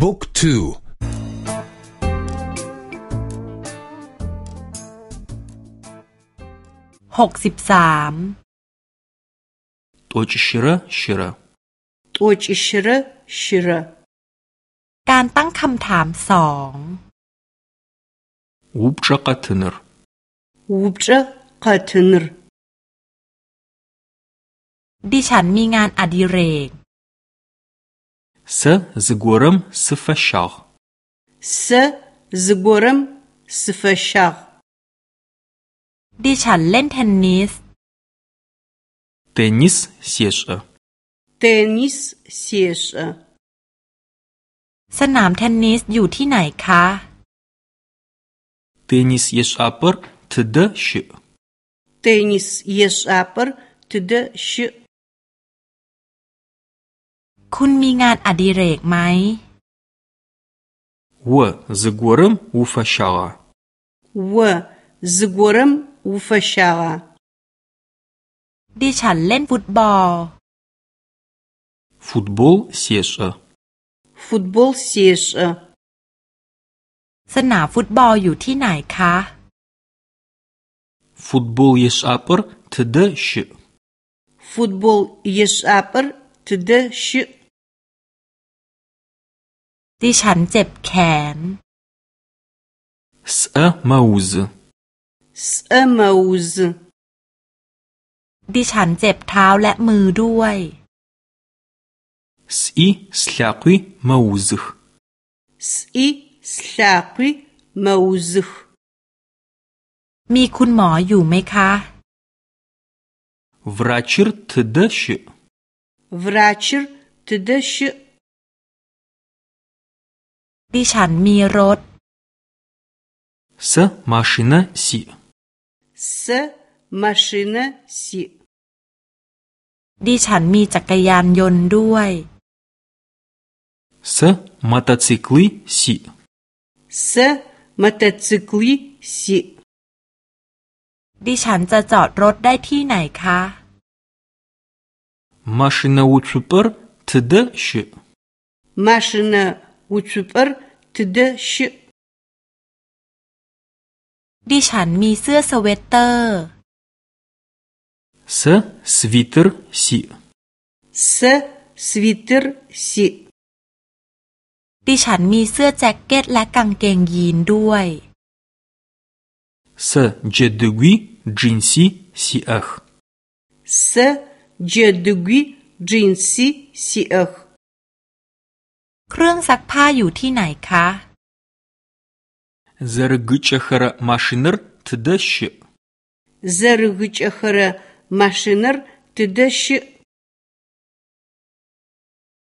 บุ๊กทู หกสิบสามตัวจิชระชิระตัวจิชระชิระ การตั้งคำถามสองอุบจะกัตนรอุบจะกัตนรดิฉันมีงานอดิเรก Сэ зыгорэм сыфэщагъ. Сэ зыгорэм сыфэщагъ. ดิฉันเล่นเทนนิส เทนนิสเสียชเอเทนนิสเสียชอสนามเทนนิสอยู่ที่ไหนคะ เทนนิสเยชอาเปอร์ทเดชเทนนิสเยชอาเปอร์ทเดชคุณมีงานอดิเรกไหมว่าจะกวรมอูฟชาว่าจะกวรมอูฟชา ดิฉันเล่นฟุตบอล ฟุตบอลเซียชฟุตบอลเซียชสนามฟุตบอลอยู่ที่ไหนคะ ฟุตบอลเยสอัปเปอร์ทเดชฟุตบอลเยสอัปเปอร์ทเดชดิฉันเจ็บแขนเอมาสเอมาสดิฉันเจ็บเท้าและมือด้วยสีสลากุยมาสสีสลากุยมาสมีคุณหมออยู่ไหมคะ วราชิร์ทเดชวราชิร์ทเดชดิฉันมีรถ С машина си. С машина си. ดิฉันมีจักรยานยนต์ด้วย С мотоциклы си. С мотоциклы си. ดิฉันจะจอดรถได้ที่ไหนคะ Машина уцупер тдщ. Машина уцупер тдщ. ทุดเชดิฉันมีเสื้อสเวตเตอร์ส์สวตเตอร์สิส์สวตเตอร์สิดิฉันมีเสื้อแจ็คเก็ตและกางเกงยีนด้วยส์เจดกวีจีนซีสีเอ็ส์เจดกวีจีนซีสีเอ็เครื่องซักผ้าอยู่ที่ไหนคะ зэрыгыкӏэхэрэ машинэр тыдэ щыӏ? зэрыгыкӏэхэрэ машинэр тыдэ щыӏ?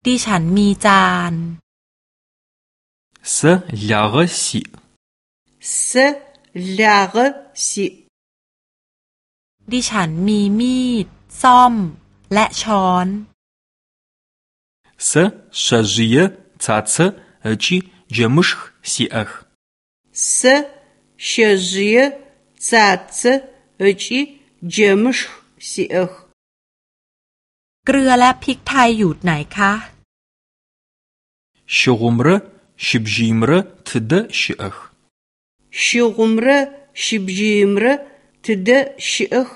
ดิฉันมีจาน Сэ лягъэ сиӏ. Сэ лягъэ сиӏ. ดิฉันมีมีด ซ่อมและช้อน Сэ шъэжъые цацэ ыкӏи джэмышх сиӏэх. Сэ щэжъые цацэ ыкӏи джэмышх сиӏэх. เกลือและพริกไทยอยู่ไหนคะ Щыгъумрэ щыбжьымрэ тыдэ щыӏэх? Щыгъумрэ щыбжьымрэ тыдэ щыӏэх?